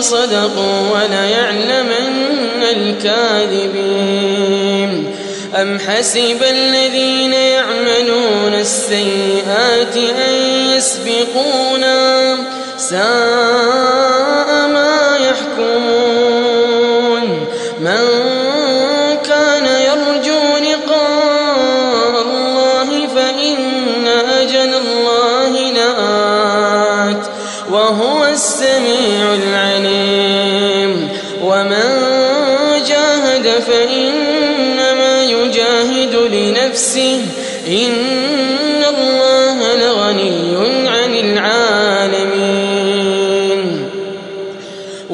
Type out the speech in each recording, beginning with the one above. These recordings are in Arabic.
صدقوا وليعلمن الكاذبين. أم حسب الذين يعملون السيئات أن يسبقونا ساء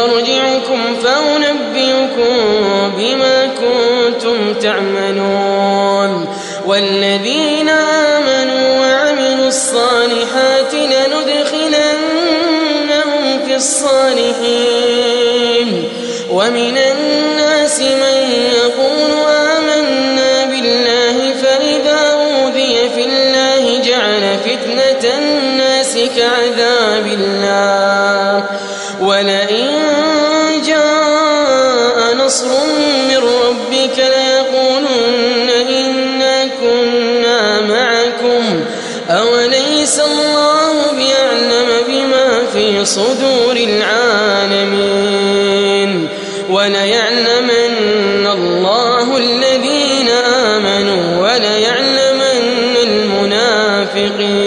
مرجعكم فأنبئكم بما كنتم تعملون. والذين آمنوا وعملوا الصالحات لندخلنهم في الصالحين. ومن الناس صدور العالمين وليعلمن الله الذين آمنوا وليعلمن المنافقين.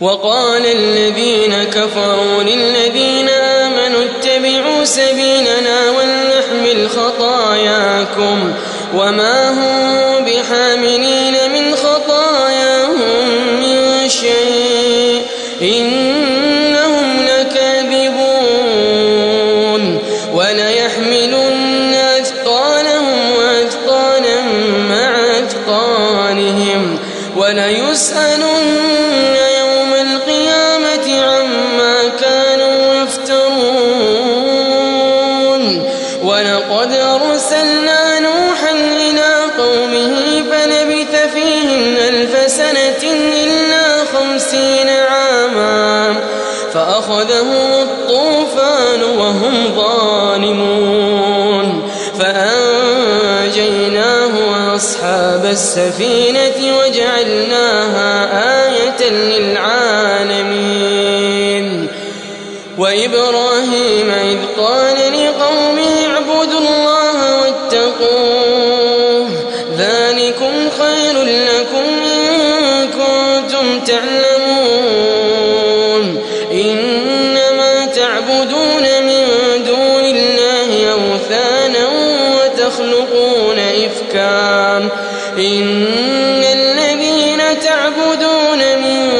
وقال الذين كفروا للذين آمنوا اتبعوا سبيلنا ولنحمل خطاياكم وما هم شيء فأخذهم الطوفان وهم ظالمون فأنجيناه وأصحاب السفينة وجعلناها آية للعالمين وإبراهيم أوثانا وتخلقون إفكا. إن الذين تعبدون من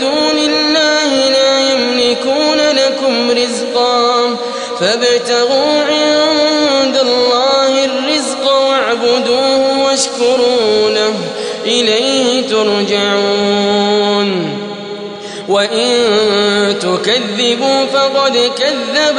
دون الله لا يملكون لكم رزقا. فابتغوا عند الله الرزق واعبدوه واشكروا له. إليه ترجعون. وإن تكذبوا فقد كذب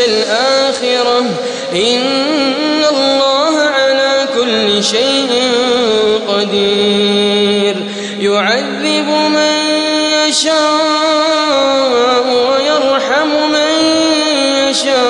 الآخرة. إن الله على كل شيء قدير. يعذب من يشاء ويرحم من يشاء.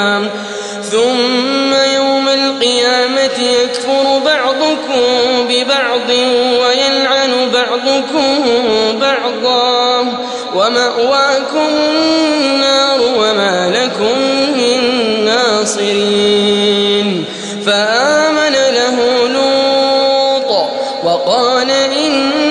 بعضكم بعضا ومأواكم النار وما لكم من ناصرين فآمن له لوط وقال إني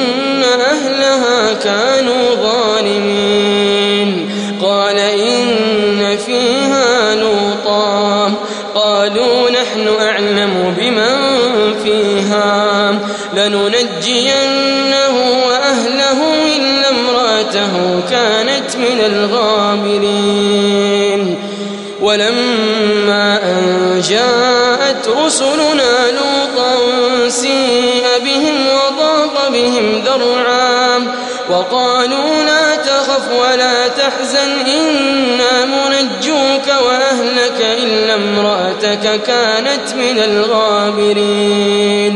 لننجينه وأهله إلا امرأته كانت من الغابرين ولما أن جاءت رسلنا لوطا سيء بهم وضاق بهم ذرعا وقالوا لا تخف ولا تحزن إنا منجوك وأهلك إلا امرأتك كانت من الغابرين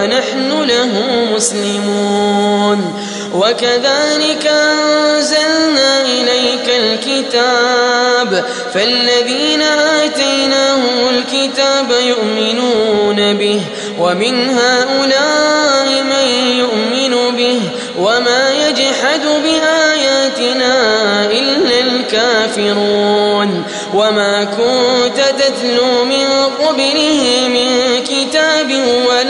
ونحن له مسلمون. وكذلك أنزلنا إليك الكتاب فالذين آتيناهم الكتاب يؤمنون به ومن هؤلاء من يؤمن به وما يجحد بآياتنا إلا الكافرون. وما كنت تتلو من قبله من كتاب ولا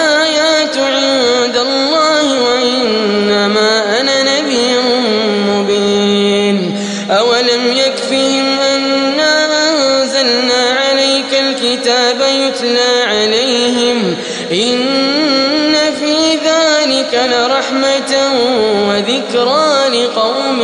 وذكرى لقوم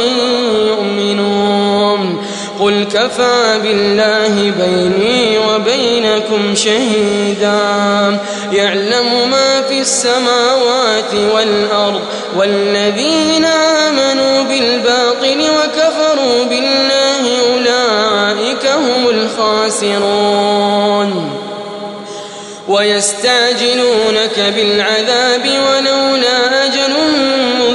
يؤمنون. قل كفى بالله بيني وبينكم شهيدا. يعلم ما في السماوات والأرض والذين آمنوا بالباطل وكفروا بالله أولئك هم الخاسرون. ويستعجلونك بالعذاب ولولا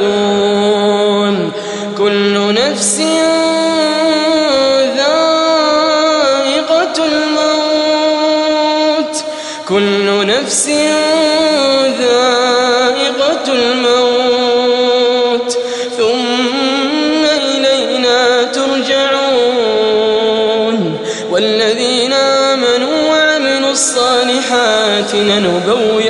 فاعبدون كل نفس ذائقة الموت. كل نفس ذائقة الموت. ثم إلينا ترجعون. والذين آمنوا وعملوا الصالحات لنبوئنهم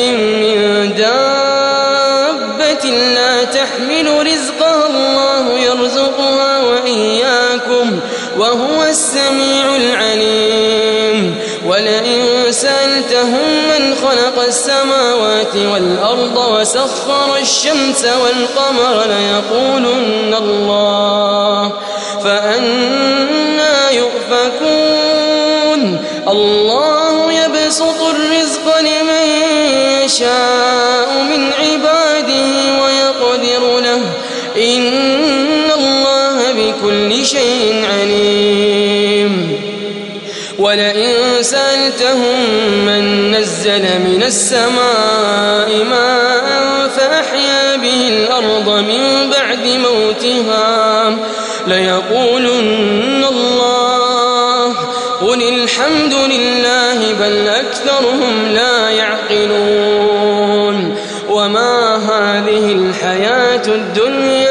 السماوات والأرض وسخر الشمس والقمر ليقولن الله فأنا السماء ماء فأحيا به الأرض من بعد موتها. ليقولن الله قل الحمد لله بل أكثرهم لا يعقلون. وما هذه الحياة الدنيا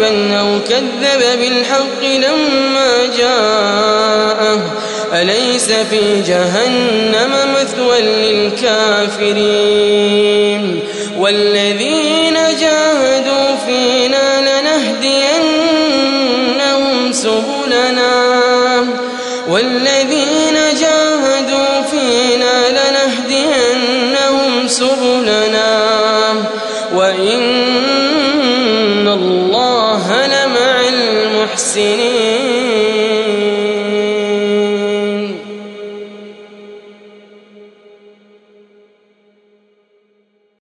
كذبا أو كذب بالحق لما جاءه. أليس في جهنم مثوى للكافرين؟ والذين